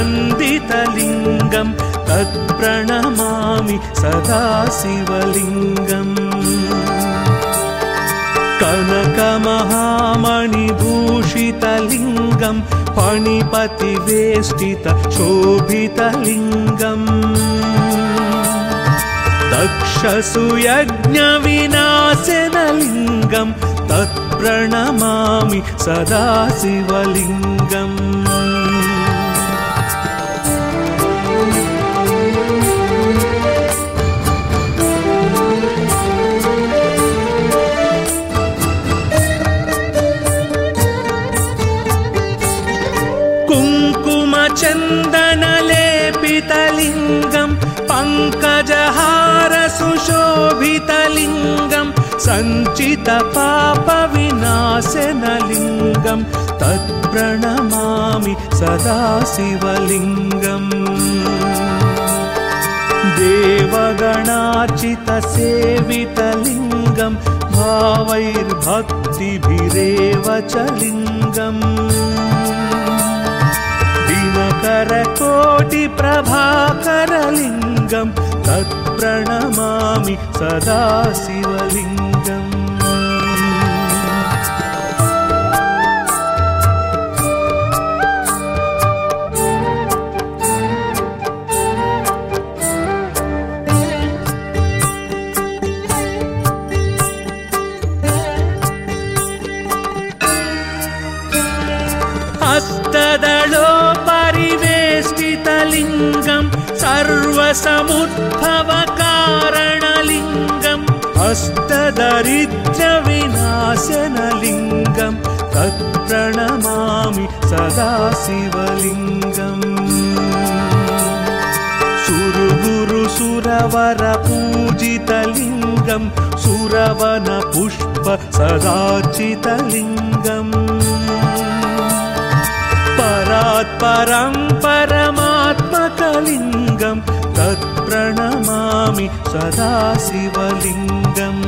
सिद्धसुरासुरवन्दितलिङ्गं तत्प्रणमामि सदा शिवलिङ्गम् कनकमहामणिभूषितलिङ्गं फणिपतिवेष्टित शोभितलिङ्गम् दक्षसुयज्ञविनाशनलिङ्गं तत्प्रणमामि सदा शिवलिङ्गम् पङ्कजहारसुशोभितलिङ्गं सञ्चितपापविनाशनलिङ्गं तत्प्रणमामि सदा शिवलिङ्गम् देवगणार्चितसेवितलिङ्गं भावैर्भक्तिभिरेव च लिङ्गम्। दिनकरकोटिप्रभाकरलिङ्गं तत्प्रणमामि सदा शिवलिङ्गम् हस्तदलोपरिवेष्टितलिङ्गं सर्वसमुद्भवकारणलिङ्गम् अष्टदरिद्रविनाशनलिङ्गं तत्प्रणमामि सदा शिवलिङ्गम् सुरगुरुसुरवरपूजितलिङ्गं सुरवनपुष्प सदाचितलिङ्गम् परात्परं परमात्मकलिङ्गं तत्प्रणमामि सदा शिवलिङ्गम्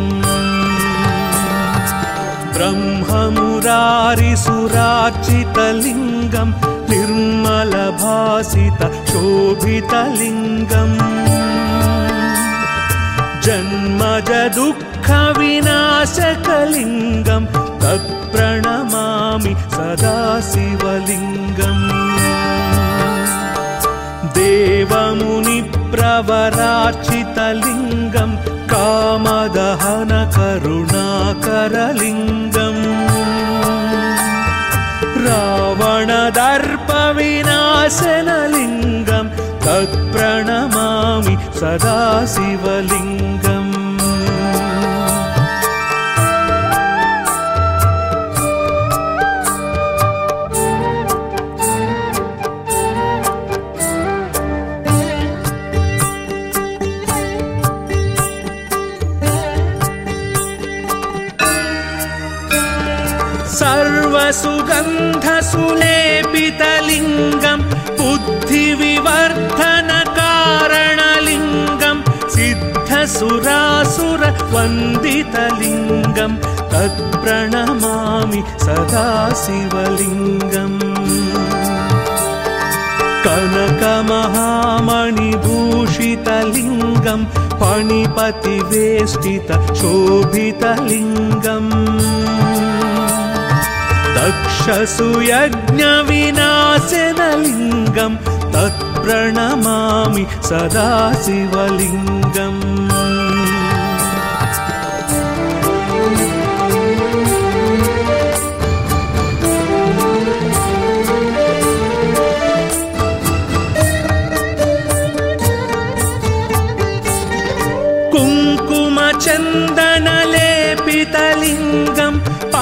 ब्रह्ममुरारिसुरार्चितलिङ्गं निर्मलभासित शोभितलिङ्गम् जन्मज दुःखविनाशकलिङ्गं तत्प्रणमामि सदा शिवलिङ्गम् देवमुनिप्रवरार्चितलिङ्गं कामदहन करुणाकरलिङ्गम् रावणदर्पविनाशनलिङ्गं तत्प्रणमामि सदा शिवलिङ्गम् सर्वसुगन्धसुलेपितलिङ्गं बुद्धिविवर्धनकारणलिङ्गं सिद्धसुरासुरवन्दितलिङ्गं तत्प्रणमामि सदा शिवलिङ्गम् कनकमहामणिभूषितलिङ्गं पणिपतिवेष्टित शोभितलिङ्गम् दक्षसुयज्ञविनाशनलिङ्गं तत्प्रणमामि सदा शिवलिङ्गम्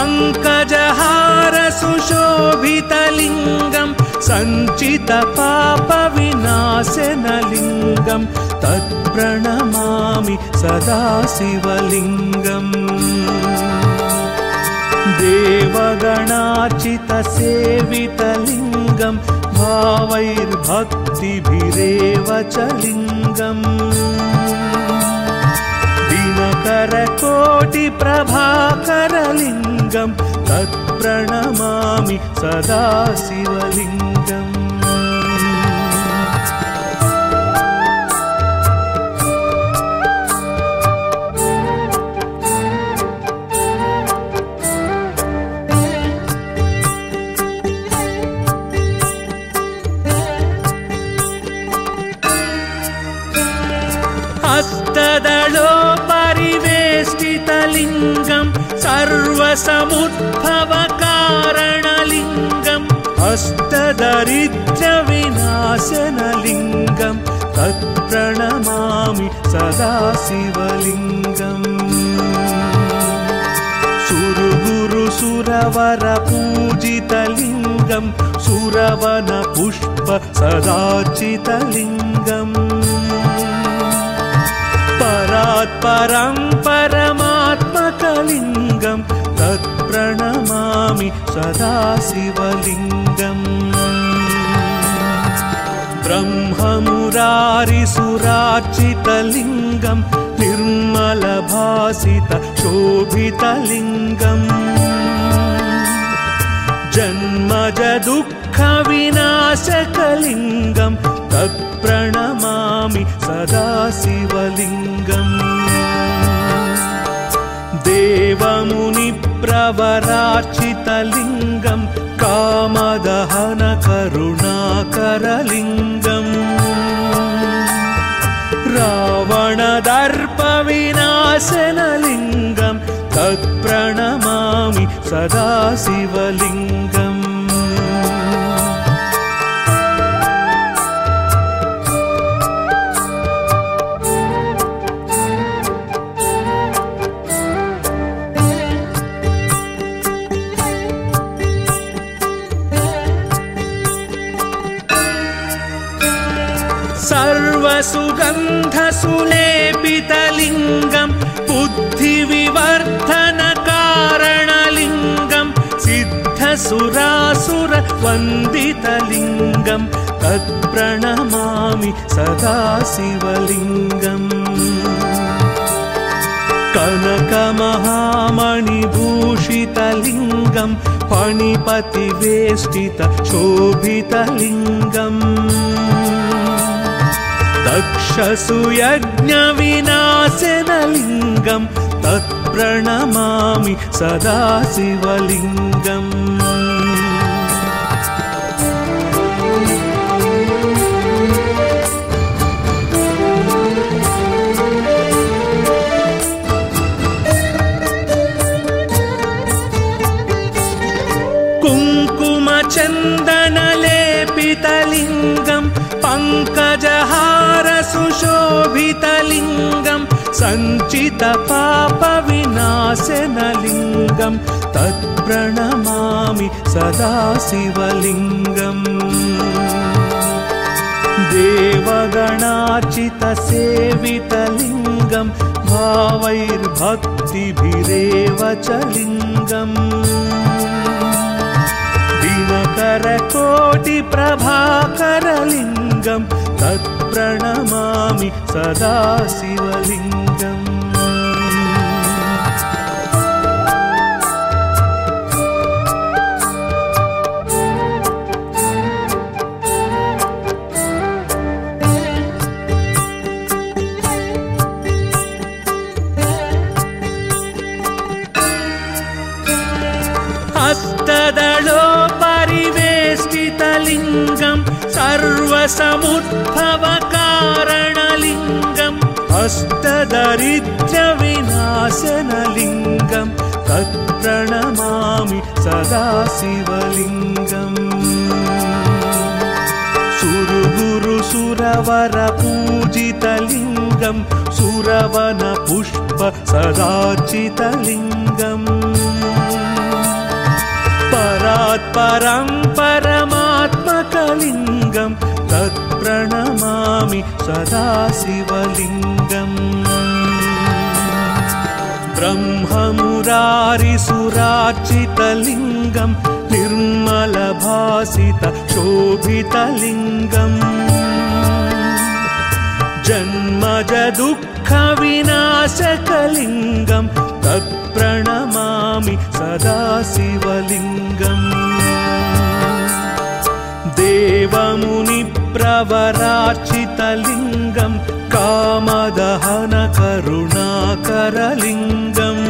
कुङ्कुमचन्दनलेपितलिङ्गं पङ्कजहारसुशोभितलिङ्गं सञ्चितपापविनाशनलिङ्गं तत्प्रणमामि सदा शिवलिङ्गम् देवगणार्चितसेवितलिङ्गं भावैर्भक्तिभिरेव च लिङ्गम् दिनकरकोटिप्रभाकरलिङ्गं तत्प्रणमामि सदा शिवलिङ्गम् हस्तदलोपरिवेष्टितलिङ्गं सर्वसमुद्भवकारणलिङ्गम् हस्तदरिद्रविनाशनलिङ्गं तत्प्रणमामि सदा शिवलिङ्गम् सुरगुरुसुरवरपूजितलिङ्गं सुरवनपुष्प सदाचितलिङ्गम् परात्परं परमात्मकलिङ्गं तत्प्रणमामि सदा शिवलिङ्गम् ब्रह्ममुरारिसुरार्चितलिङ्गं निर्मलभासित शोभितलिङ्गम् जन्मज दुःखविनाशकलिङ्गं तत्प्रणमामि सदा शिवलिङ्गम् देवमुनिप्रवरार्चितलिङ्गं कामदहनकरुणाकरलिङ्गम् सिद्धसुरासुरवन्दितलिङ्गं तत्प्रणमामि सदा शिवलिङ्गम् कनकमहामणिभूषितलिङ्गं पणिपतिवेष्टित शोभितलिङ्गम् दक्षसुयज्ञविनाशनलिङ्गं तत्प्रणमामि सदा शिवलिङ्गम् पङ्कजहारसुशोभितलिङ्गं सञ्चितपापविनाशनलिङ्गं तत्प्रणमामि सदा शिवलिङ्गम् देवगणार्चितसेवितलिङ्गं भावैर्भक्तिभिरेव च लिङ्गम्। दिनकरकोटिप्रभाकरलिङ्गं तत्प्रणमामि सदा शिवलिङ्गम् सर्वसमुद्भवकारणलिङ्गम् अष्टदरिद्रविनाशनलिङ्गम् तत्प्रणमामि सदा शिवलिङ्गम् सुरगुरु सुरवर पूजितलिङ्गम् सुरवन पुष्प सदाचितलिङ्गम् परात् परं परमात्मकलिङ्गम् तत्प्रणमामि सदा ब्रह्ममुरारिसुरार्चितलिङ्गम् निर्मलभासित शोभितलिङ्गम् जन्मज दुःखविनाशकलिङ्गम् तत्प्रणमामि सदा शिवलिङ्गम् देवमुनिप्रवरार्चितलिङ्गम् कामदहन करुणाकरलिङ्गम्।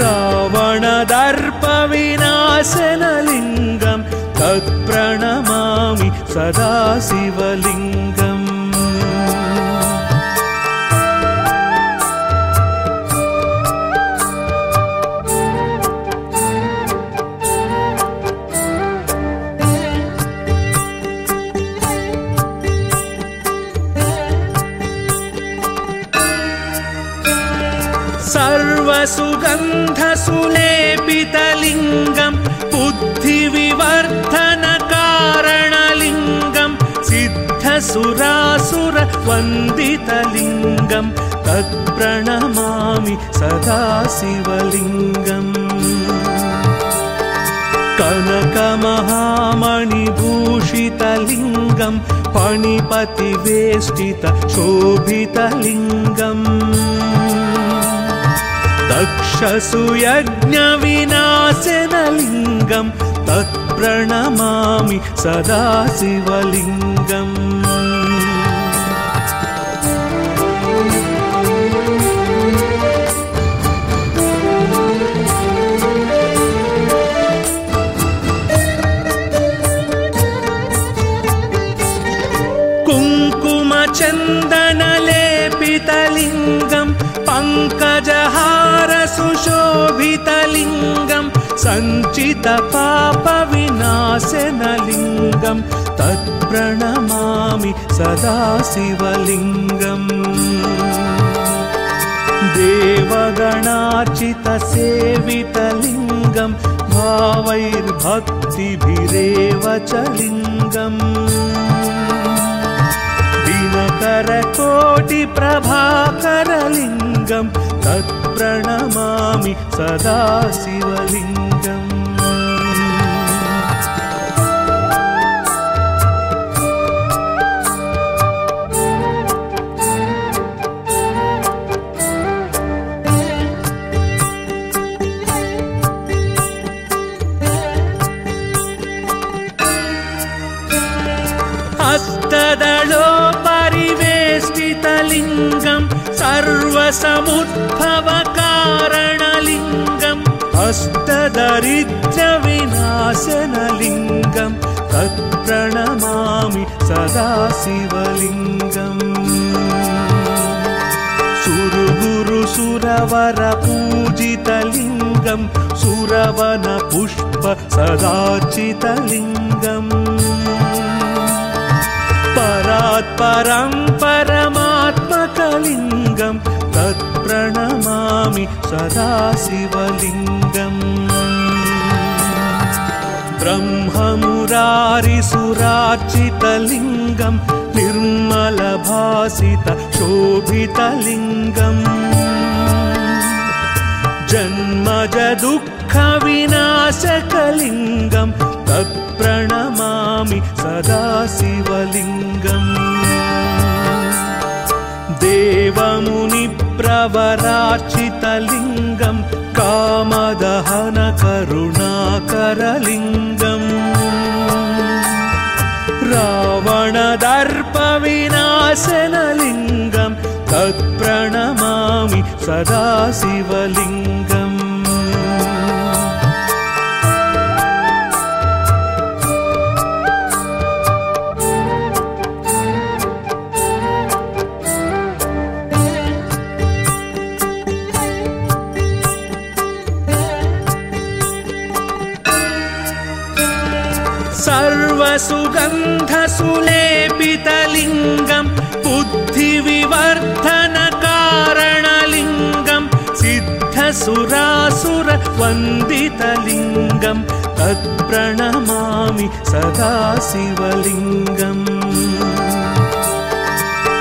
रावणदर्पविनाशनलिङ्गम् तत्प्रणमामि सदा शिवलिङ्गम् सिद्धसुरासुरवन्दितलिङ्गम् तत्प्रणमामि सदा शिवलिङ्गम्। कनकमहामणिभूषितलिङ्गम् पणिपतिवेष्टित शोभितलिङ्गम्। दक्षसुयज्ञविनाशनलिङ्गम् तत्प्रणमामि सदा शिवलिङ्गम् सञ्चितपापविनाशनलिङ्गम् तत्प्रणमामि सदा शिवलिङ्गम् देवगणार्चितसेवितलिङ्गम् भावैर्भक्तिभिरेव च लिङ्गम्। दिनकरकोटिप्रभाकरलिङ्गम् तत्प्रणमामि सदा शिवलिङ्गम् सर्वसमुद्भवकारणलिङ्गम् अष्टदरिद्रविनाशनलिङ्गम्। तत्प्रणमामि सदा शिवलिङ्गम् सुरगुरु सुरवर पूजितलिङ्गम् सुरवन पुष्प सदाचितलिङ्गम् परात् परं परमात्मकलिङ्गम् तत्प्रणमामि सदा शिवलिङ्गम् ब्रह्ममुरारिसुरार्चितलिङ्गम् निर्मलभासित शोभितलिङ्गम् जन्मज दुःखविनाशकलिङ्गम् तत्प्रणमामि सदा शिवलिङ्गम् देवमुनिप्रवरार्चितलिङ्गम् कामदहन करुणाकरलिङ्गम् रावणदर्पविनाशनलिङ्गम् तत्प्रणमामि सदा शिवलिङ्गम् तत्प्रणमामि सदा शिवलिङ्गम्।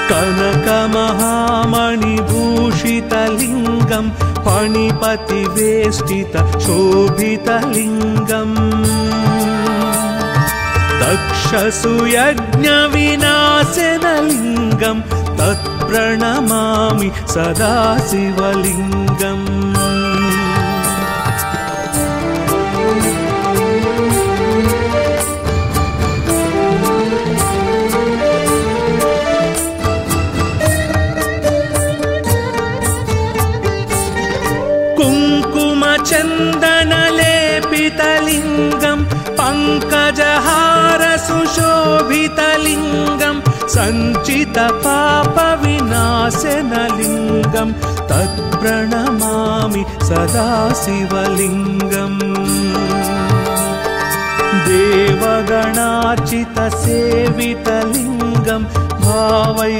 कनकमहामणिभूषितलिङ्गम् फणिपतिवेष्टित शोभितलिङ्गम् दक्षसुयज्ञविनाशनलिङ्गम् तत्प्रणमामि सदा शिवलिङ्गम् पङ्कजहारसुशोभितलिङ्गम् सञ्चितपापविनाशनलिङ्गम् तत्प्रणमामि सदा शिवलिङ्गम् देवगणाचितसेवितलिङ्गम् भावैर्भक्तिभिरेव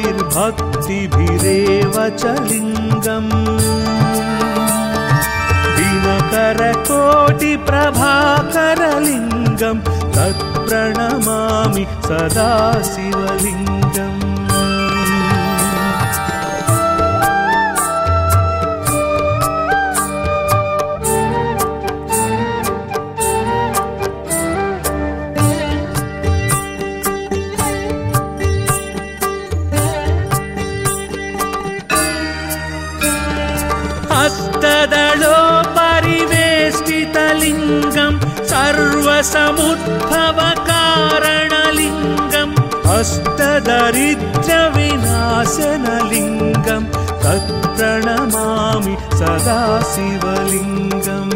च लिङ्गम्। दिनकरकोटिप्रभाकरलिङ्गम् तत्प्रणमामि सदा शिवलिङ्गम् हस्तदलोपरिवेष्टितलिङ्गम् सर्वसमुद्भवकारणलिङ्गम् हस्तदरिद्रविनाशनलिङ्गम् तत्प्रणमामि सदा शिवलिङ्गम्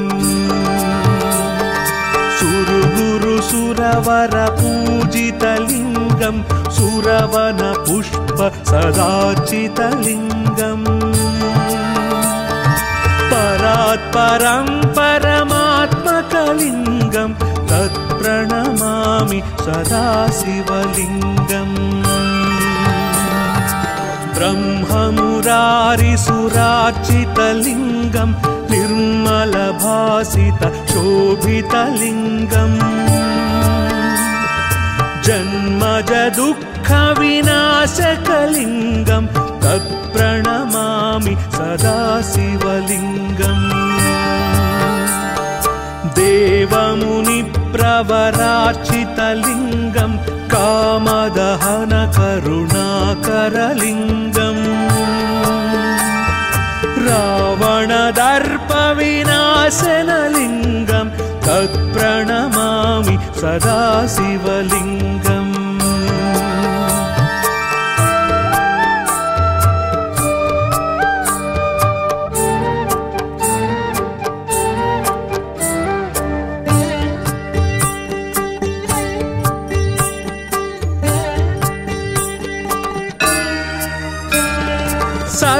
सुरगुरुसुरवरपूजितलिङ्गम् सुरवनपुष्प सदाचितलिङ्गम् परात्परं परमात्मकलिङ्गम् तत्प्रणमामि सदा शिवलिङ्गम् ब्रह्ममुरारिसुरार्चितलिङ्गम् निर्मलभासित शोभितलिङ्गम् जन्मज दुःखविनाशकलिङ्गम् तत्प्रणमामि सदा शिवलिङ्गम् देवमुनिप्रवरार्चितलिङ्गम् कामदहनकरुणाकरलिङ्गम्। रावणदर्पविनाशनलिङ्गम् तत्प्रणमामि सदा शिवलिङ्गम्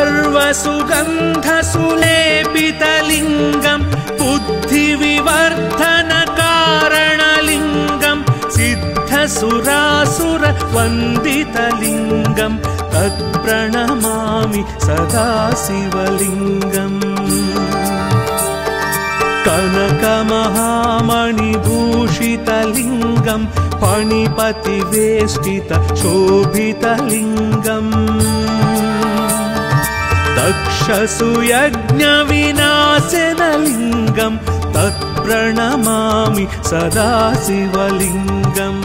सर्वसुगन्धसुलेपितलिङ्गम् बुद्धिविवर्धनकारणलिङ्गम् सिद्धसुरासुरवन्दितलिङ्गम् तत्प्रणमामि सदा शिवलिङ्गम् कनकमहामणिभूषितलिङ्गम् फणिपतिवेष्टित शोभितलिङ्गम् दक्षसुयज्ञविनाशनलिङ्गम् तत्प्रणमामि सदा शिवलिङ्गम्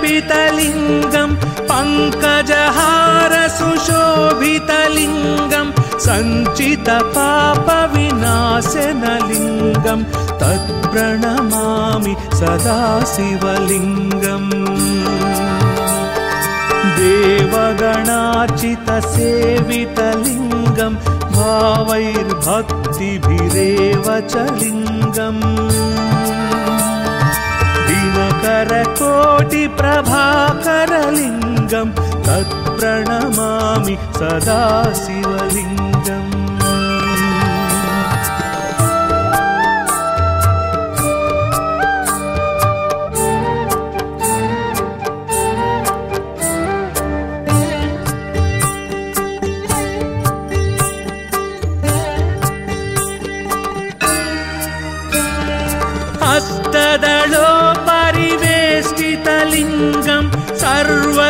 कुङ्कुमचन्दनलेपितलिङ्गम् पङ्कजहारसुशोभितलिङ्गम् सञ्चितपापविनाशनलिङ्गम् तत्प्रणमामि सदा शिवलिङ्गम् देवगणाचितसेवितलिङ्गम् भावैर्भक्तिभिरेव च लिङ्गम् तत्प्रणमामि सदा शिवलिङ्गम्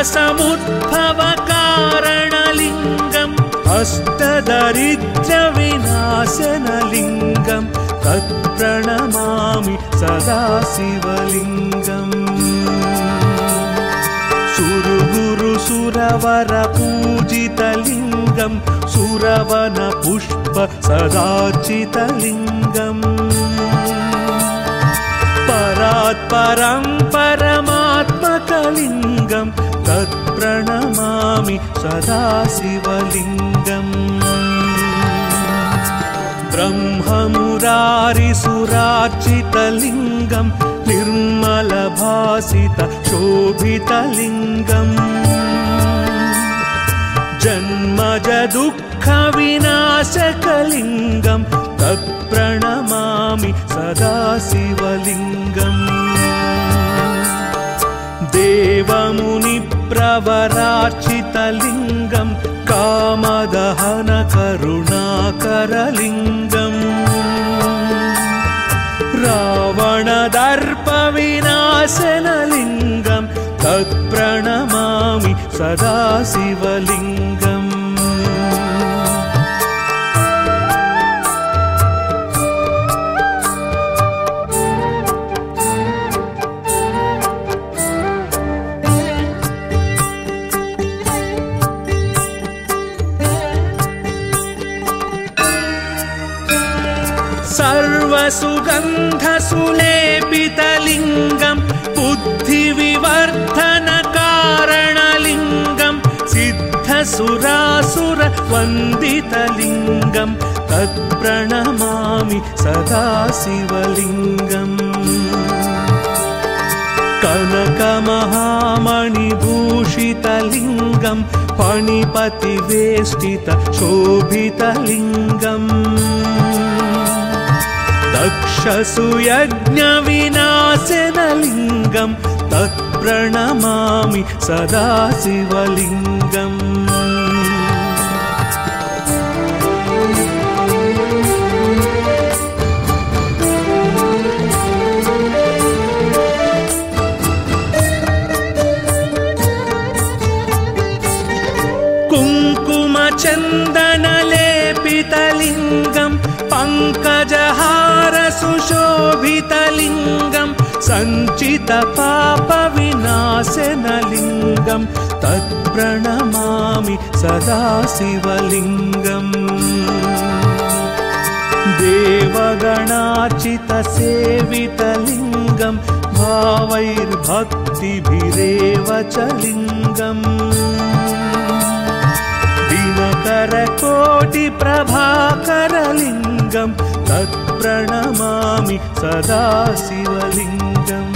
सर्वसमुद्भवकारणलिङ्गम् अष्टदरिद्रविनाशनलिङ्गं तत्प्रणमामि सदा शिवलिङ्गम् सुरगुरु सुरवर पूजितलिङ्गं सुरवन पुष्प सदाचितलिङ्गम् परात् परं परमात्मकलिङ्गं तत्प्रणमामि सदा शिवलिङ्गम् ब्रह्ममुरारिसुरार्चितलिङ्गं निर्मलभासित शोभितलिङ्गम् जन्मज दुःखविनाशकलिङ्गं तत्प्रणमामि सदा शिवलिङ्गम् देवमुनिप्रवरार्चितलिङ्गं कामदहनकरुणाकरलिङ्गम्। रावणदर्पविनाशनलिङ्गं तत्प्रणमामि सदा शिवलिङ्गम् सर्वसुगन्धसुलेपितलिङ्गं बुद्धिविवर्धनकारणलिङ्गं सिद्धसुरासुरवन्दितलिङ्गं तत्प्रणमामि सदा शिवलिङ्गम् कनकमहामणिभूषितलिङ्गं फणिपतिवेष्टित शोभितलिङ्गम् तत्प्रणमामि सदा शिवलिङ्गम् सञ्चितपापविनाशनलिङ्गं तत्प्रणमामि सदा शिवलिङ्गम् देवगणार्चितसेवितलिङ्गं भावैर्भक्तिभिरेव च लिङ्गम्। दिनकरकोटिप्रभाकरलिङ्गं तत्प्रणमामि सदा शिवलिङ्गम्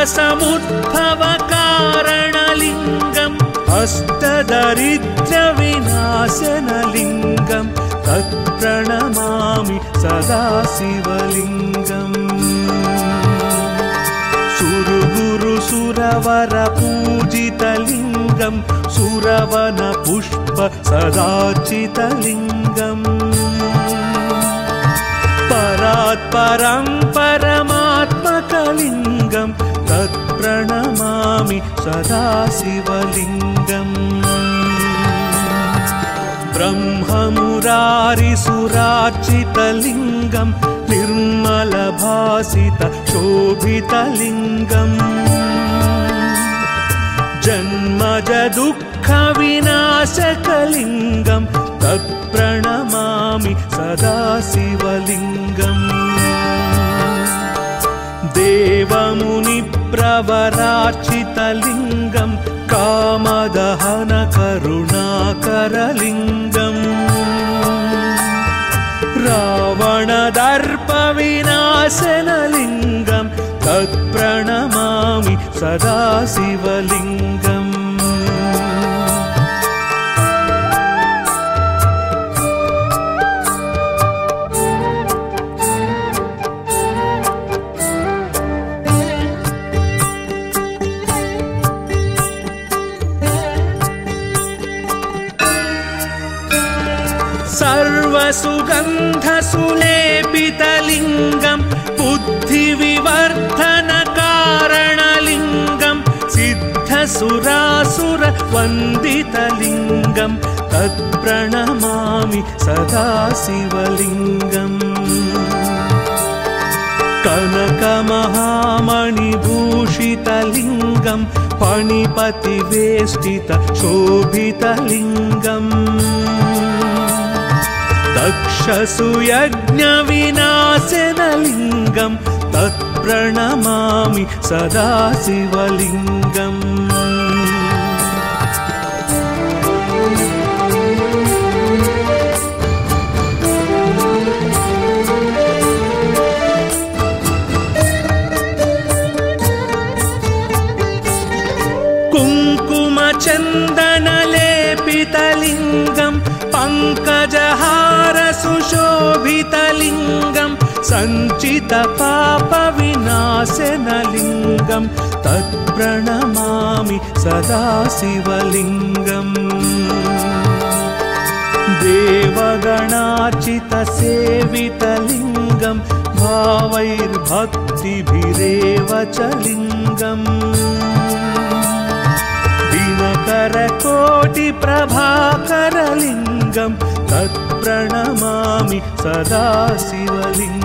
सर्वसमुद्भवकारणलिङ्गम् अष्टदरिद्रविनाशनलिङ्गं तत्प्रणमामि सदा शिवलिङ्गम् सुरगुरु सुरवर पूजितलिङ्गं सुरवन पुष्प सदाचितलिङ्गम् परात् परं परमात्मकलिङ्गं तत्प्रणमामि सदा शिवलिङ्गम् ब्रह्ममुरारिसुरार्चितलिङ्गं निर्मलभासित शोभितलिङ्गम् जन्मज दुःखविनाशकलिङ्गं तत् सदा शिवलिङ्गम् देवमुनिप्रवरार्चितलिङ्गं कामदहनकरुणाकरलिङ्गम् रावणदर्पविनाशनलिङ्गं तत्प्रणमामि सदा शिवलिङ्गम् सर्वसुगन्धसुलेपितलिङ्गं बुद्धिविवर्धनकारणलिङ्गं सिद्धसुरासुरवन्दितलिङ्गं तत्प्रणमामि सदा शिवलिङ्गम् कनकमहामणिभूषितलिङ्गं पणिपतिवेष्टित शोभितलिङ्गम् दक्षसुयज्ञविनाशनलिङ्गं तत्प्रणमामि सदा शिवलिङ्गम् सञ्चितपापविनाशनलिङ्गं तत्प्रणमामि सदा शिवलिङ्गम् देवगणार्चितसेवितलिङ्गं भावैर्भक्तिभिरेव च लिङ्गम्। दिनकरकोटिप्रभाकरलिङ्गं तत्प्रणमामि सदा शिवलिङ्गम्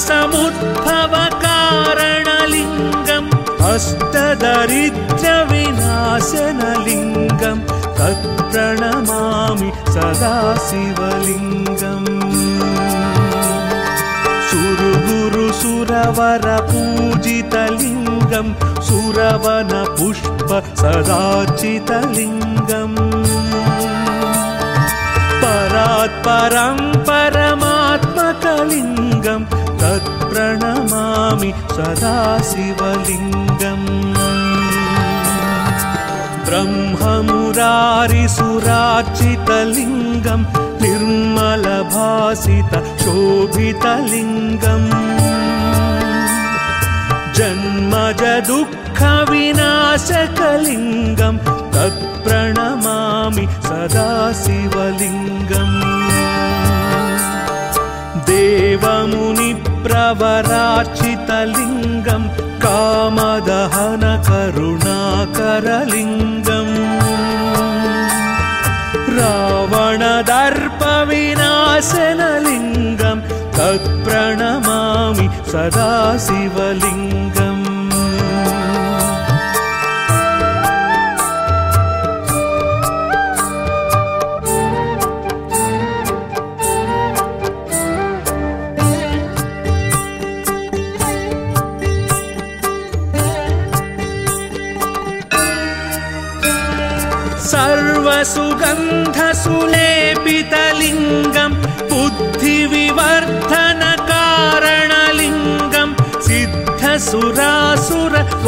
सर्वसमुद्भवकारणलिङ्गम् अष्टदरिद्रविनाशनलिङ्गं तत्प्रणमामि सदा शिवलिङ्गम् सुरगुरुसुरवरपूजितलिङ्गं सुरवनपुष्प सदाचितलिङ्गम् परात्परं परमात्मकलिङ्गं तत्प्रणमामि सदा ब्रह्ममुरारिसुरार्चितलिङ्गं निर्मलभासित शोभितलिङ्गम् जन्मज दुःखविनाशकलिङ्गं तत्प्रणमामि सदा शिवलिङ्गम् देवमुनिप्रवरार्चितलिङ्गं कामदहनकरुणाकरलिङ्गम् रावणदर्पविनाशनलिङ्गं तत्प्रणमामि सदा शिवलिङ्गम्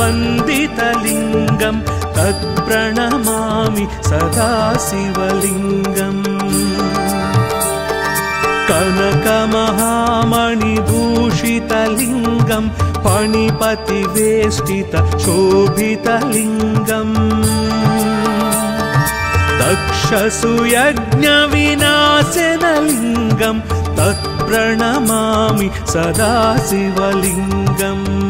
सिद्धसुरासुरवन्दितलिङ्गं तत्प्रणमामि सदा शिवलिङ्गम् कनकमहामणिभूषितलिङ्गं पणिपतिवेष्टित शोभितलिङ्गम् दक्षसुयज्ञविनाशनलिङ्गं तत्प्रणमामि सदा शिवलिङ्गम्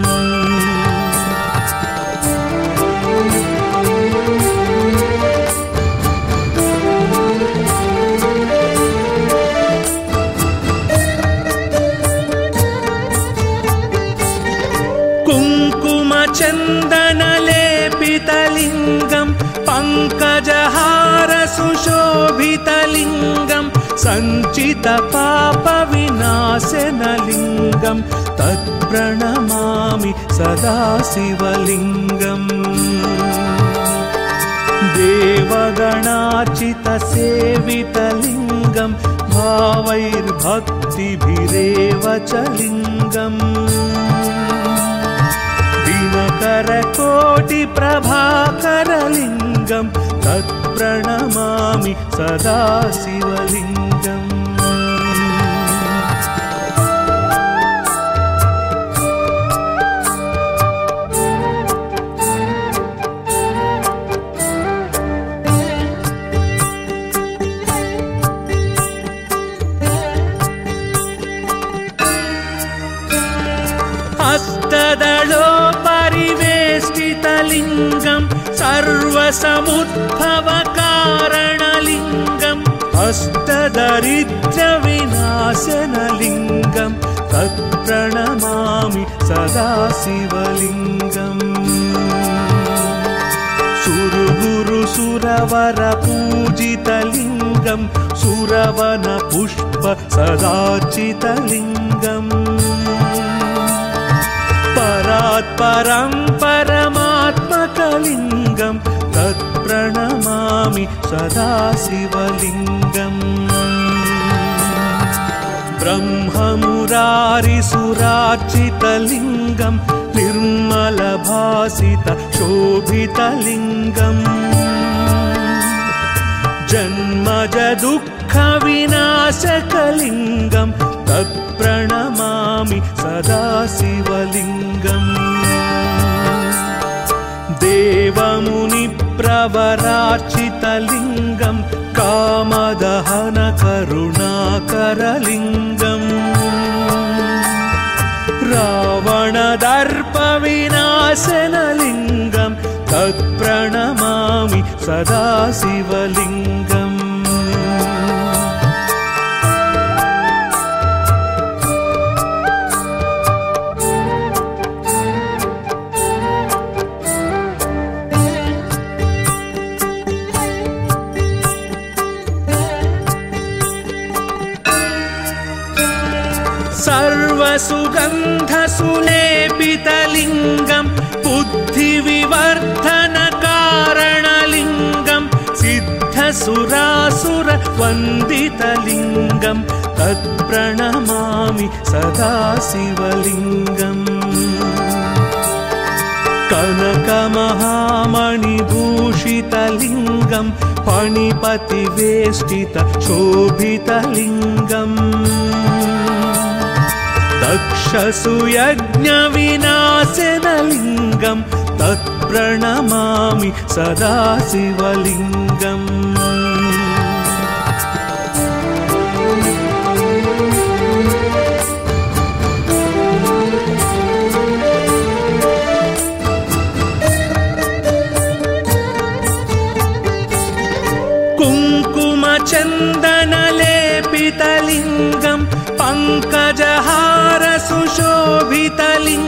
कुङ्कुमचन्दनलेपितलिङ्गं पङ्कजहारसुशोभितलिङ्गं सञ्चितपापविनाशनलिङ्गं तत्प्रणमामि सदा शिवलिङ्गम् देवगणाचितसेवितलिङ्गं भावैर्भक्तिभिरेव च लिङ्गम् दिनकरकोटिप्रभाकरलिङ्गं तत्प्रणमामि सदा शिवलिङ्गम् सर्वसमुद्भवकारणलिङ्गम् अष्टदरिद्रविनाशनलिङ्गं तत्प्रणमामि सदा शिवलिङ्गम् सुरगुरुसुरवरपूजितलिङ्गं सुरवनपुष्प सदाचितलिङ्गम् परात्परं परमात्मकलिङ्गं तत्प्रणमामि सदा शिवलिङ्गम् ब्रह्ममुरारिसुरार्चितलिङ्गं निर्मलभासित शोभितलिङ्गम् जन्मज दुःखविनाशकलिङ्गं तत्प्रणमामि सदा शिवलिङ्गम् देवमुनिप्रवरार्चितलिङ्गं कामदहनकरुणाकरलिङ्गम् रावणदर्पविनाशनलिङ्गं तत्प्रणमामि सदा शिवलिङ्गम् सर्वसुगन्धसुलेपितलिङ्गं बुद्धिविवर्धनकारणलिङ्गं सिद्धसुरासुरवन्दितलिङ्गं तत्प्रणमामि सदा शिवलिङ्गम् कनकमहामणिभूषितलिङ्गं फणिपतिवेष्टित शोभितलिङ्गम् तत्प्रणमामि सदा शिवलिङ्गम्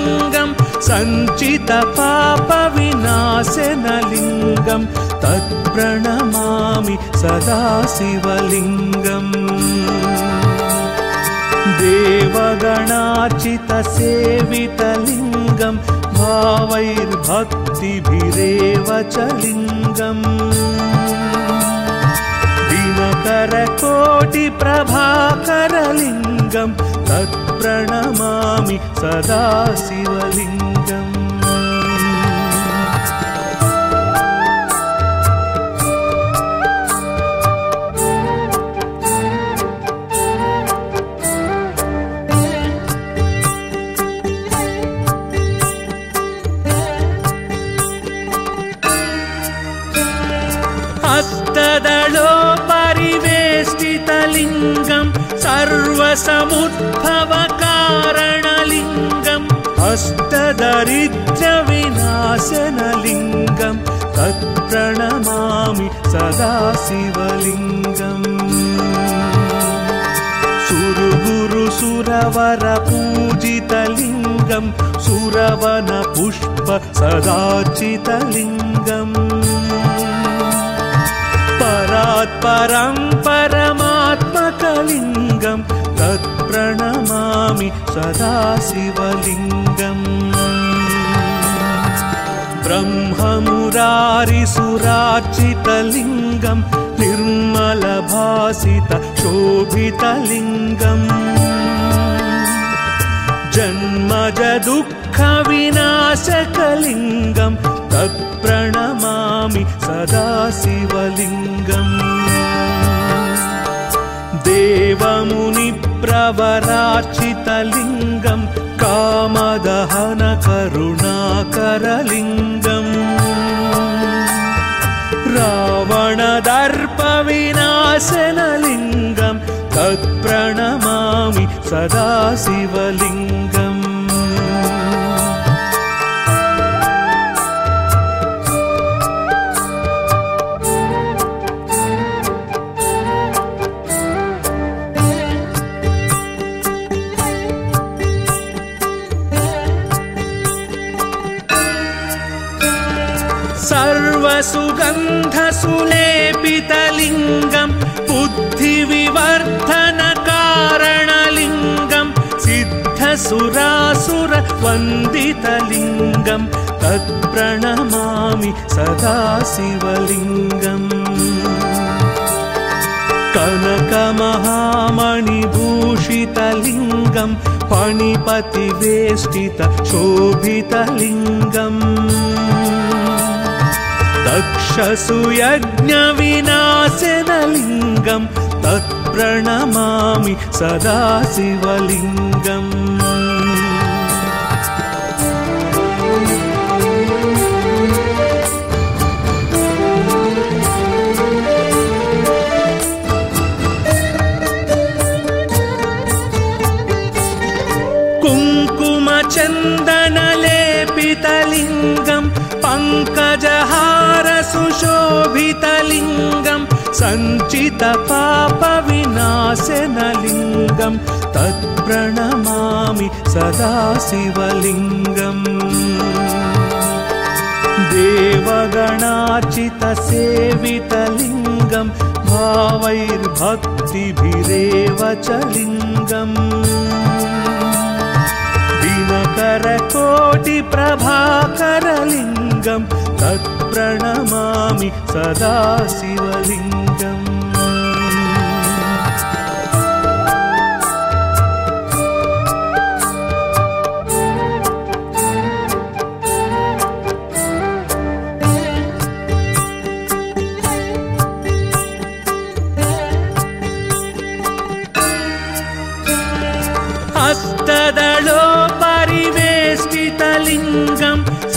पङ्कजहारसुशोभितलिङ्गं सञ्चितपापविनाशनलिङ्गं तत्प्रणमामि सदा शिवलिङ्गम् देवगणाचितसेवितलिङ्गं भावैर्भक्तिभिरेव च लिङ्गम् दिनकरकोटिप्रभाकरलिङ्गं तत्प्रणमामि सदा शिवलिङ्गम् हस्तदलोपरिवेष्टितलिङ्गं सर्वसमुद्भवकारणलिङ्गम् अष्टदरिद्रविनाशनलिङ्गं तत्प्रणमामि सदा शिवलिङ्गम् सुरगुरुसुरवरपूजितलिङ्गं सर्वसुगन्धसुलेपितलिङ्गम् सुरवनपुष्प सदाचितलिङ्गम् परात्परं परमात्मकलिङ्गं तत्प्रणमामि सदा शिवलिङ्गम् ब्रह्ममुरारिसुरार्चितलिङ्गं निर्मलभासित शोभितलिङ्गम् जन्मज दुःखविनाशकलिङ्गं तत्प्रणमामि सदा शिवलिङ्गम् देवमुनिप्रवरार्चितलिङ्गं कामदहनकरुणाकरलिङ्गम् रावणदर्पविनाशनलिङ्गं तत्प्रणमामि सदा शिवलिङ्गम् सर्वसुगन्धसुलेपितलिङ्गं बुद्धिविवर्धनकारणलिङ्गं सिद्धसुरासुरवन्दितलिङ्गं तत्प्रणमामि सदा शिवलिङ्गम् कनकमहामणिभूषितलिङ्गं फणिपतिवेष्टित शोभितलिङ्गम् तत्प्रणमामि सदा शिवलिङ्गम् पङ्कजहारसुशोभितलिङ्गं सञ्चितपापविनाशनलिङ्गं तत्प्रणमामि सदा शिवलिङ्गम् देवगणार्चितसेवितलिङ्गं भावैर्भक्तिभिरेव च लिङ्गम्। दिनकरकोटिप्रभाकरलिङ्गं तत्प्रणमामि सदा शिवलिङ्गम्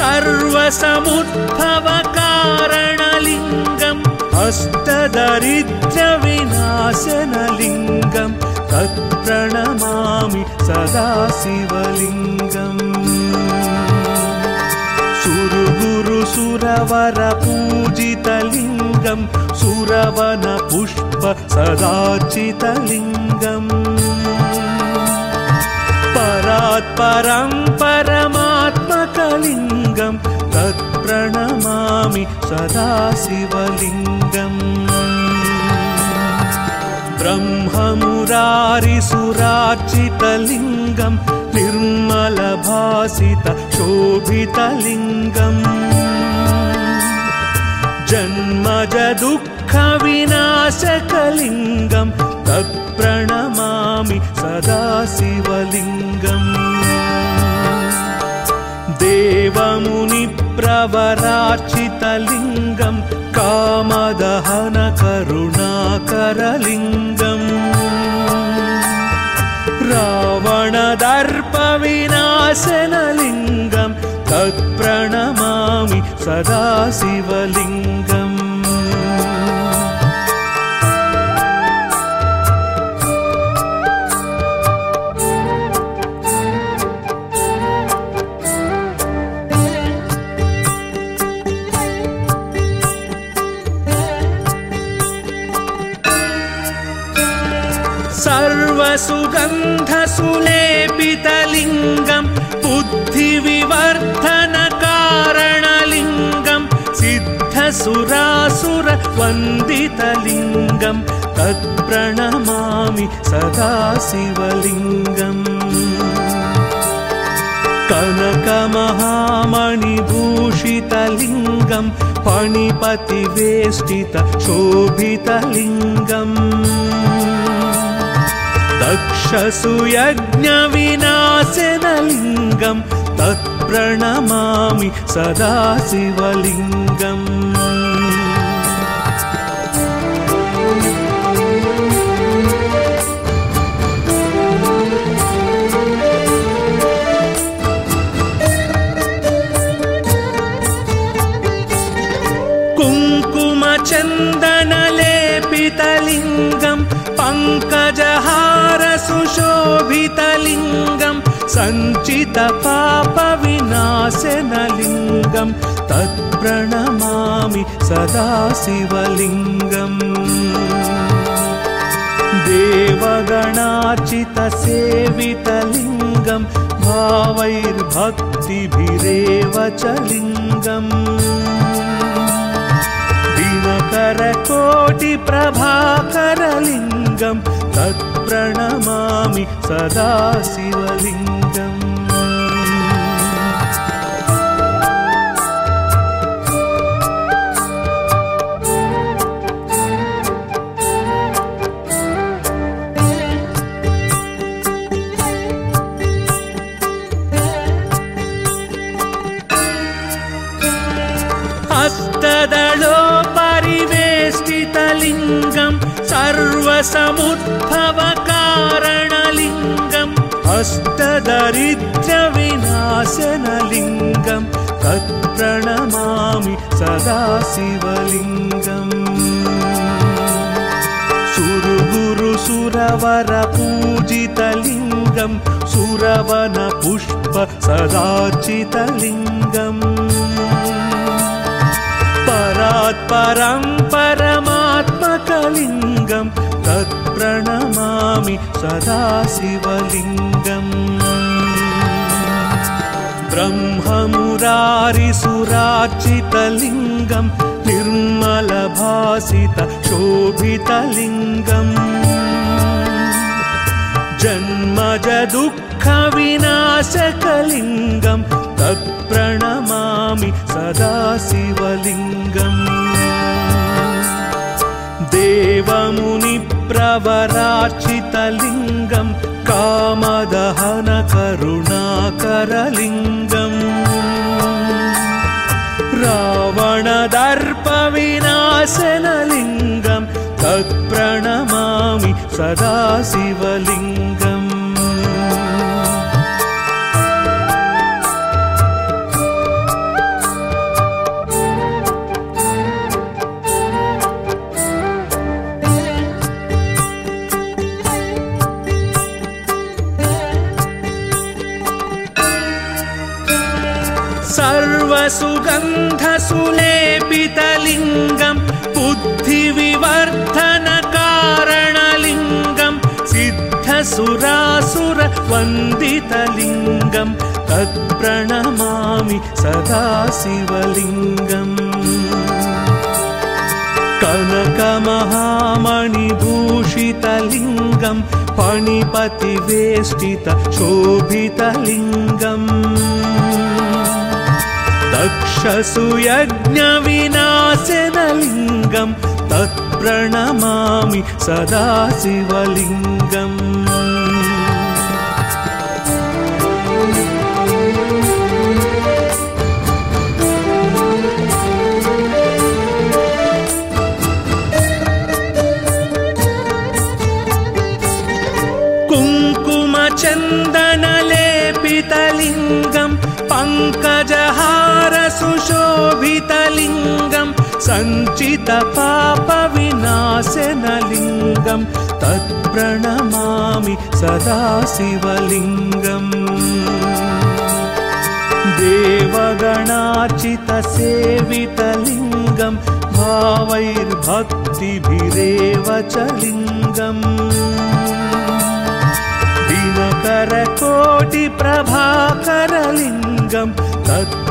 सर्वसमुद्भवकारणलिङ्गम् अष्टदरिद्रविनाशनलिङ्गं तत्प्रणमामि सदा शिवलिङ्गम् सुरगुरुसुरवरपूजितलिङ्गं सुरवनपुष्प सदाचितलिङ्गम् परात्परं परमात्मकलिङ्गं तत्प्रणमामि सदा शिवलिङ्गम् ब्रह्ममुरारिसुरार्चितलिङ्गं निर्मलभासित शोभितलिङ्गम् जन्मज दुःखविनाशकलिङ्गं तत्प्रणमामि सदा शिवलिङ्गम् देवमुनिप्रवरार्चितलिङ्गं कामदहनकरुणाकरलिङ्गम्। रावणदर्पविनाशनलिङ्गं तत्प्रणमामि सदा शिवलिङ्गम् सर्वसुगन्धसुलेपितलिङ्गं बुद्धिविवर्धनकारणलिङ्गं सिद्धसुरासुरवन्दितलिङ्गं तत्प्रणमामि सदा शिवलिङ्गम् कनकमहामणिभूषितलिङ्गं पणिपतिवेष्टित शोभितलिङ्गम् दक्षसुयज्ञविनाशनलिङ्गं तत्प्रणमामि सदा शिवलिङ्गम् सञ्चितपापविनाशनलिङ्गं तत्प्रणमामि सदा शिवलिङ्गम्। देवगणार्चितसेवितलिङ्गं भावैर्भक्तिभिरेव च लिङ्गम्। दिनकरकोटिप्रभाकरलिङ्गं तत्प्रणमामि सदा शिवलिङ्गम् सुरवनपुष्प सदाचितलिङ्गम्। परात्परं परमात्मकलिङ्गं तत्प्रणमामि सदा शिवलिङ्गम् ब्रह्ममुरारिसुरार्चितलिङ्गं निर्मलभासित शोभितलिङ्गम् जन्मज दुःखविनाशकलिङ्गं तत्प्रणमामि सदा शिवलिङ्गम् देवमुनिप्रवरार्चितलिङ्गं कामदहनकरुणाकरलिङ्गम्। रावणदर्पविनाशनलिङ्गं तत्प्रणमामि सदा शिवलिङ्गम् सर्वसुगन्धसुलेपितलिङ्गं बुद्धिविवर्धनकारणलिङ्गं सिद्धसुरासुरवन्दितलिङ्गं तत्प्रणमामि सदा शिवलिङ्गम् कनकमहामणिभूषितलिङ्गं पणिपतिवेष्टित शोभितलिङ्गम् दक्षसुयज्ञविनाशनलिङ्गं तत्प्रणमामि सदा शिवलिङ्गम् पङ्कजहारसुशोभितलिङ्गं सञ्चितपापविनाशनलिङ्गं तत्प्रणमामि सदा शिवलिङ्गम् देवगणार्चितसेवितलिङ्गं भावैर्भक्तिभिरेव च लिङ्गम्। दिनकरकोटिप्रभाकरलिङ्गं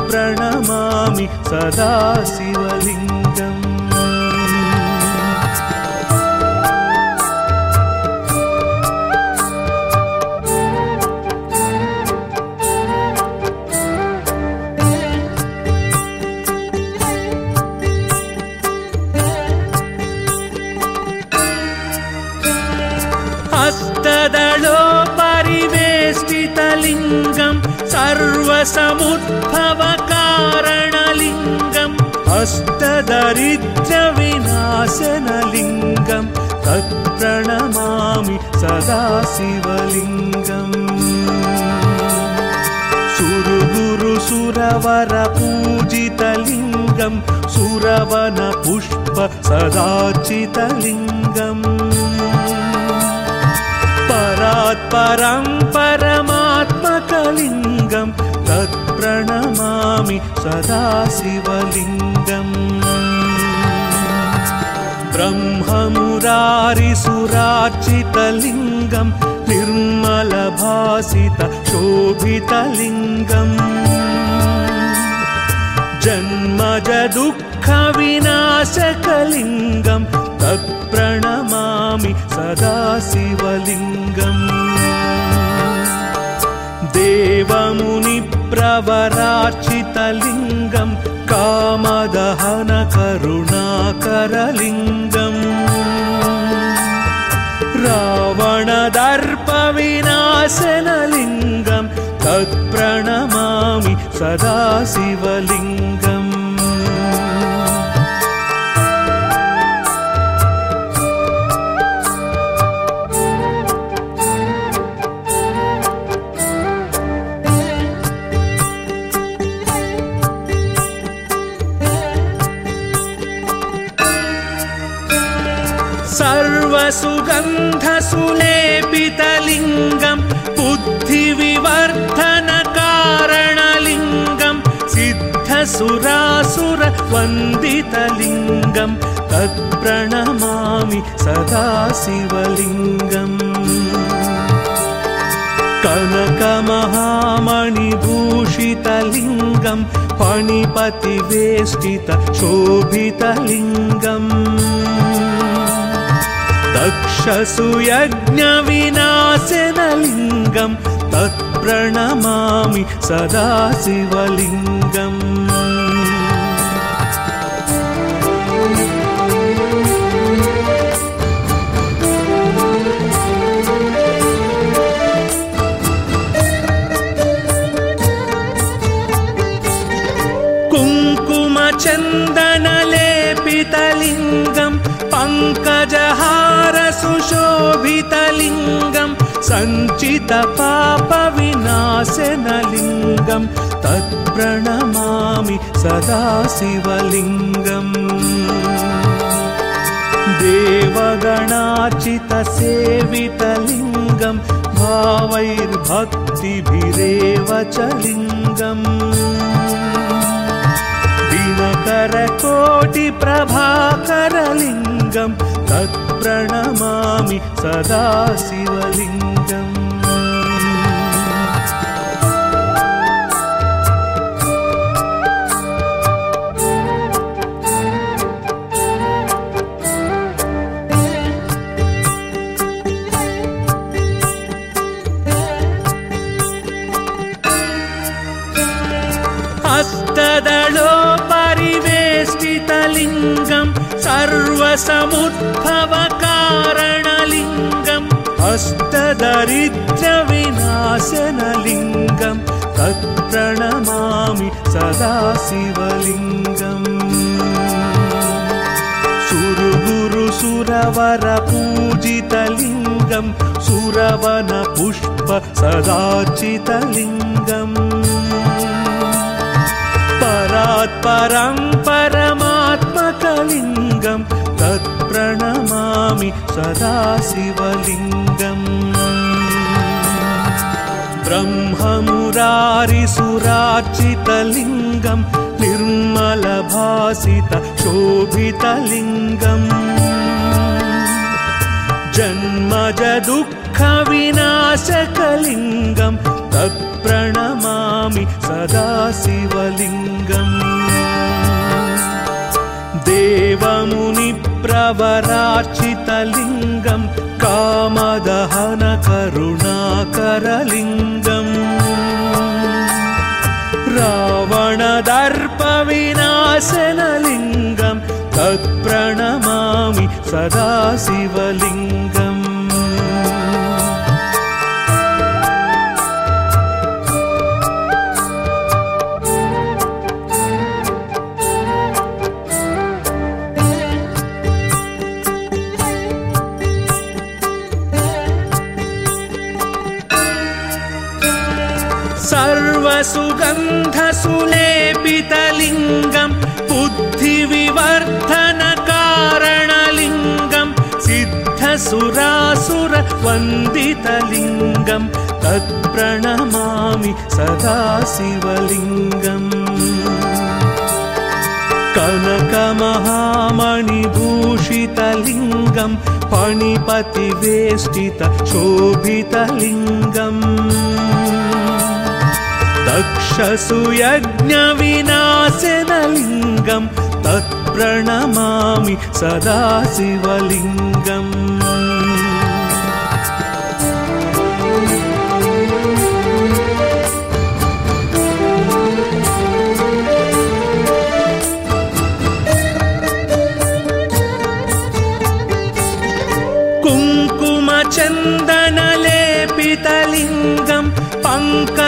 तत्प्रणमामि सदा शिवलिङ्गम्। हस्तदलो परिवेष्टितलिङ्गं सर्वसमुद्भवकारणलिङ्गम् अष्टदरिद्रविनाशनलिङ्गं तत्प्रणमामि सदा शिवलिङ्गम् सुरगुरुसुरवरपूजितलिङ्गं सुरवनपुष्प सदाचितलिङ्गम् परात्परं परमात्मकलिङ्गं तत्प्रणमामि सदा शिवलिङ्गम् निर्मलभासित शोभितलिङ्गम् जन्मज दुःखविनाशकलिङ्गं तत्प्रणमामि सदा शिवलिङ्गम् देवमुनिप्रवरार्चितलिङ्गं कामदहनकरुणाकरलिङ्गम्। रावणदर्पविनाशनलिङ्गं तत्प्रणमामि सदा शिवलिङ्गम् सर्वसुगन्धसुलेपितलिङ्गं बुद्धिविवर्धनकारणलिङ्गं सिद्धसुरासुरवन्दितलिङ्गं तत्प्रणमामि सदा शिवलिङ्गम् कनकमहामणिभूषितलिङ्गं फणिपतिवेष्टित शोभितलिङ्गम् दक्षसुयज्ञविनाशनलिङ्गं तत्प्रणमामि सदा शिवलिङ्गम् कुङ्कुमचन्दनलेपितलिङ्गं पङ्कजहारसुशोभितलिङ्गं सञ्चितपापविनाशनलिङ्गं तत्प्रणमामि सदा शिवलिङ्गम् देवगणाचितसेवितलिङ्गं भावैर्भक्तिभिरेव च लिङ्गम् दिनकरकोटिप्रभाकरलिङ्गं तत्प्रणमामि सदा शिवलिङ्गम् सर्वसमुद्भवकारणलिङ्गम् अष्टदरिद्रविनाशनलिङ्गं तत्प्रणमामि सदा शिवलिङ्गम् सुरगुरुसुरवरपूजितलिङ्गं सुरवनपुष्प सदाचितलिङ्गम् परात्परं परमात्मकलिङ्गं तत्प्रणमामि सदा शिवलिङ्गम् ब्रह्ममुरारिसुरार्चितलिङ्गं निर्मलभासित शोभितलिङ्गम्। जन्मज दुःखविनाशकलिङ्गं तत्प्रणमामि सदा शिवलिङ्गम् देवमुनिप्रवरार्चितलिङ्गं कामदहनकरुणाकरलिङ्गम् रावणदर्पविनाशनलिङ्गं तत्प्रणमामि सदा शिवलिङ्गम् सिद्धसुरासुरवन्दितलिङ्गं तत्प्रणमामि सदा शिवलिङ्गम्। कनकमहामणिभूषितलिङ्गं फणिपतिवेष्टित शोभितलिङ्गम्। दक्षसुयज्ञविनाशनलिङ्गं तत्प्रणमामि सदा शिवलिङ्गम्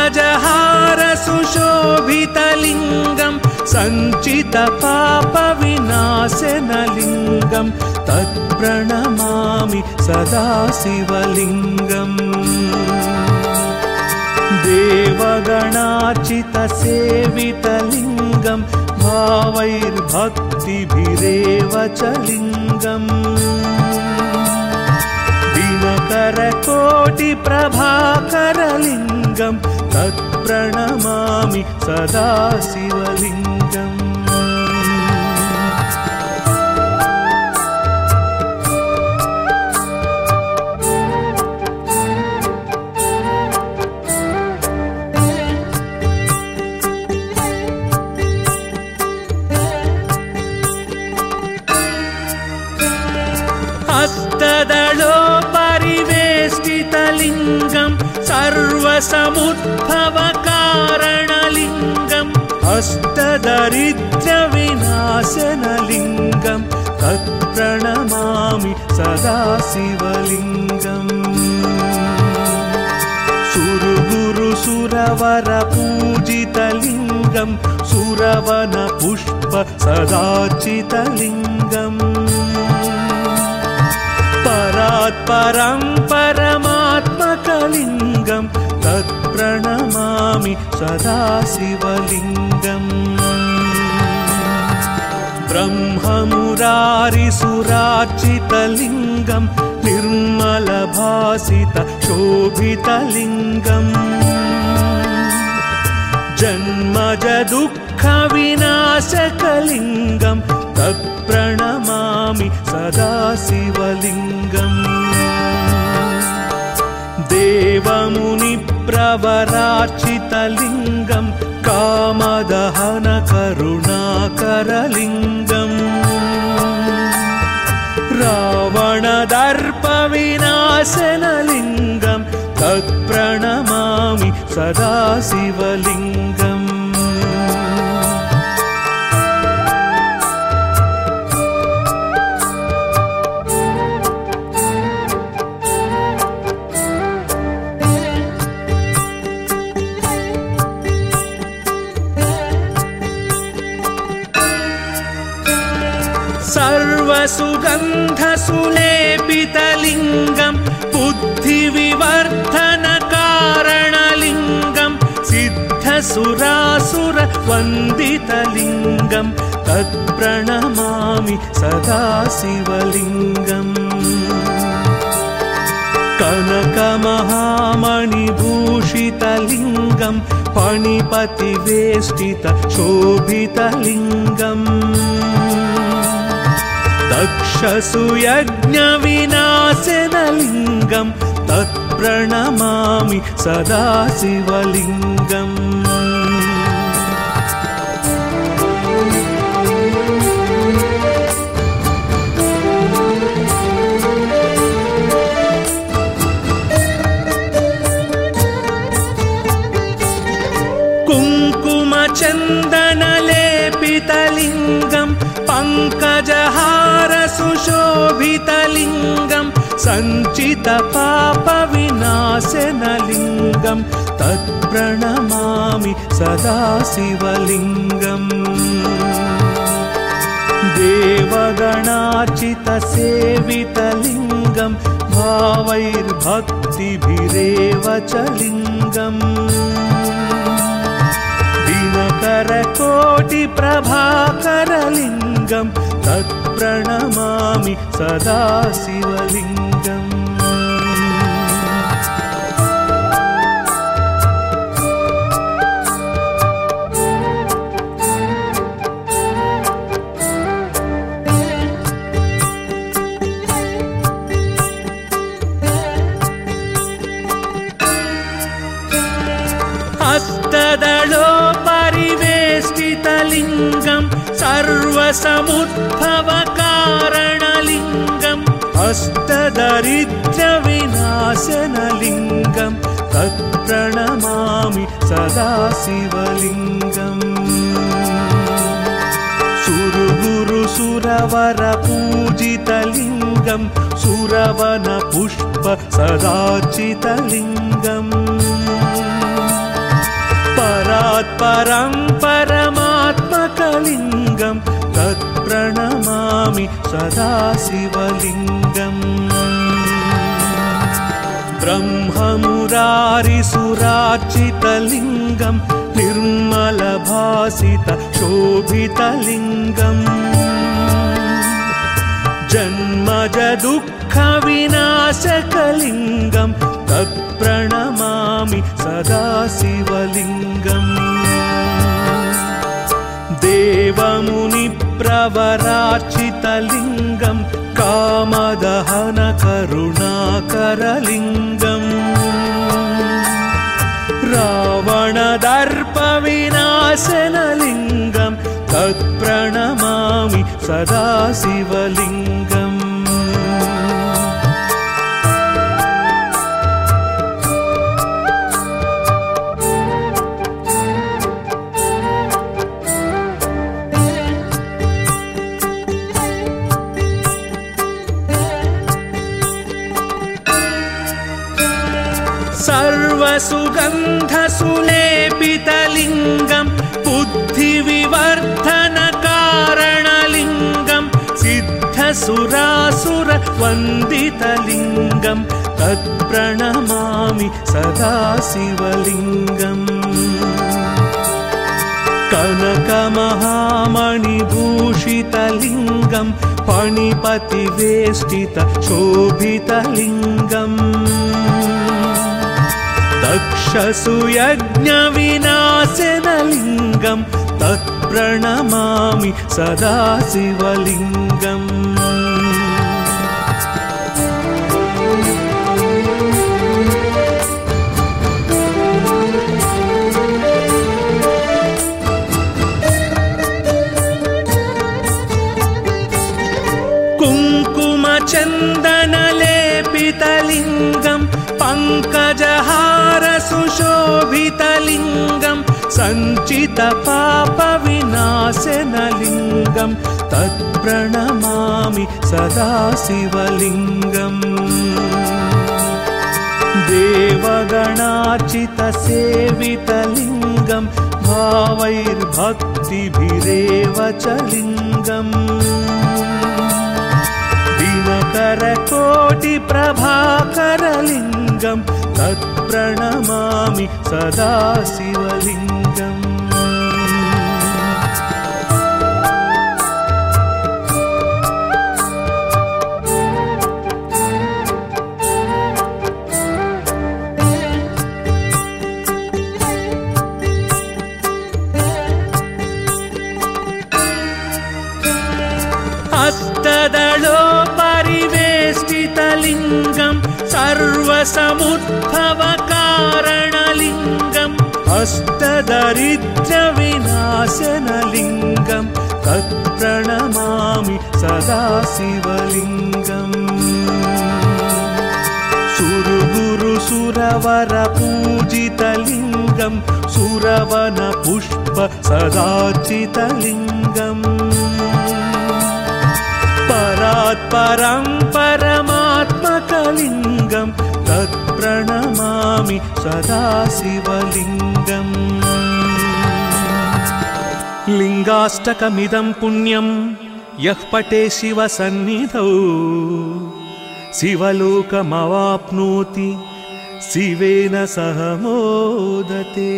पङ्कजहारसुशोभितलिङ्गं सञ्चितपापविनाशनलिङ्गं तत्प्रणमामि सदा शिवलिङ्गम् देवगणाचितसेवितलिङ्गं भावैर्भक्तिभिरेव च लिङ्गम् दिनकरकोटिप्रभाकरलिङ्गं तत्प्रणमामि सदा शिवलिङ्गम् सर्वसमुद्भवकारणलिङ्गम् अष्टदरिद्रविनाशनलिङ्गं तत्प्रणमामि सदा शिवलिङ्गम् सुरगुरुसुरवरपूजितलिङ्गं सुरवनपुष्प सदाचितलिङ्गम् परात्परं परमात्मकलिङ्गं तत्प्रणमामि सदा शिवलिङ्गम् ब्रह्ममुरारिसुरार्चितलिङ्गं निर्मलभासित शोभितलिङ्गम्। जन्मज दुःखविनाशकलिङ्गं तत्प्रणमामि सदा शिवलिङ्गम् देवमुनिप्रवरार्चितलिङ्गं कामदहनकरुणाकरलिङ्गम्। रावणदर्पविनाशनलिङ्गं तत्प्रणमामि सदा शिवलिङ्गम् बुद्धिविवर्धनकारणलिङ्गं सिद्धसुरासुरवन्दितलिङ्गं तत्प्रणमामि सदा शिवलिङ्गम् कनकमहामणिभूषितलिङ्गं फणिपतिवेष्टित शोभितलिङ्गम् दक्षसुयज्ञविनाशनलिङ्गं तत्प्रणमामि सदा शिवलिङ्गम् सञ्चितपापविनाशनलिङ्गं तत्प्रणमामि सदा शिवलिङ्गम् देवगणार्चितसेवितलिङ्गं भावैर्भक्तिभिरेव च लिङ्गम्। दिनकरकोटिप्रभाकरलिङ्गं तत्प्रणमामि सदा शिवलिङ्गम् सर्वसमुद्भवकारणलिङ्गम् हस्तदरिद्रविनाशनलिङ्गं तत्प्रणमामि सदा शिवलिङ्गम् सुरगुरुसुरवरपूजितलिङ्गं सुरवनपुष्प सदाचितलिङ्गम् परात्परं परमात्मकलिङ्गं तत्प्रणमामि सदा शिवलिङ्गम् निर्मलभासित शोभितलिङ्गम् जन्मज दुःखविनाशकलिङ्गं तत्प्रणमामि सदा शिवलिङ्गम् देवमुनिप्रवरार्चितलिङ्गं कामदहनकरुणाकरलिङ्गम्। रावणदर्पविनाशनलिङ्गं तत्प्रणमामि सदा शिवलिङ्गम् सिद्धसुरासुरवन्दितलिङ्गं तत्प्रणमामि सदा शिवलिङ्गम् कनकमहामणिभूषितलिङ्गं पणिपतिवेष्टित शोभितलिङ्गम्। दक्षसुयज्ञविनाशनलिङ्गं तत्प्रणमामि सदा शिवलिङ्गम् कुङ्कुमचन्दनलेपितलिङ्गं पङ्कजहारसुशोभितलिङ्गं सञ्चितपापविनाशनलिङ्गं तत्प्रणमामि सदा शिवलिङ्गम् देवगणार्चितसेवितलिङ्गं भावैर्भक्तिभिरेव च लिङ्गम् दिनकरकोटिप्रभाकरलिङ्गं तत्प्रणमामि सदा शिवलिङ्गम् सर्वसमुद्भवकारणलिङ्गम् अष्टदरिद्रविनाशनलिङ्गं तत्प्रणमामि सदा शिवलिङ्गम् सुरगुरु सुरवरपूजितलिङ्गं सुरवनपुष्प सदाचितलिङ्गम् परात्परं परमात्मकलिङ्गं तत्प्रणमामि सदा शिवलिङ्गम् लिङ्गाष्टकमिदं पुण्यं यः पटे शिवसन्निधौ। शिवलोकमवाप्नोति शिवेन सह मोदते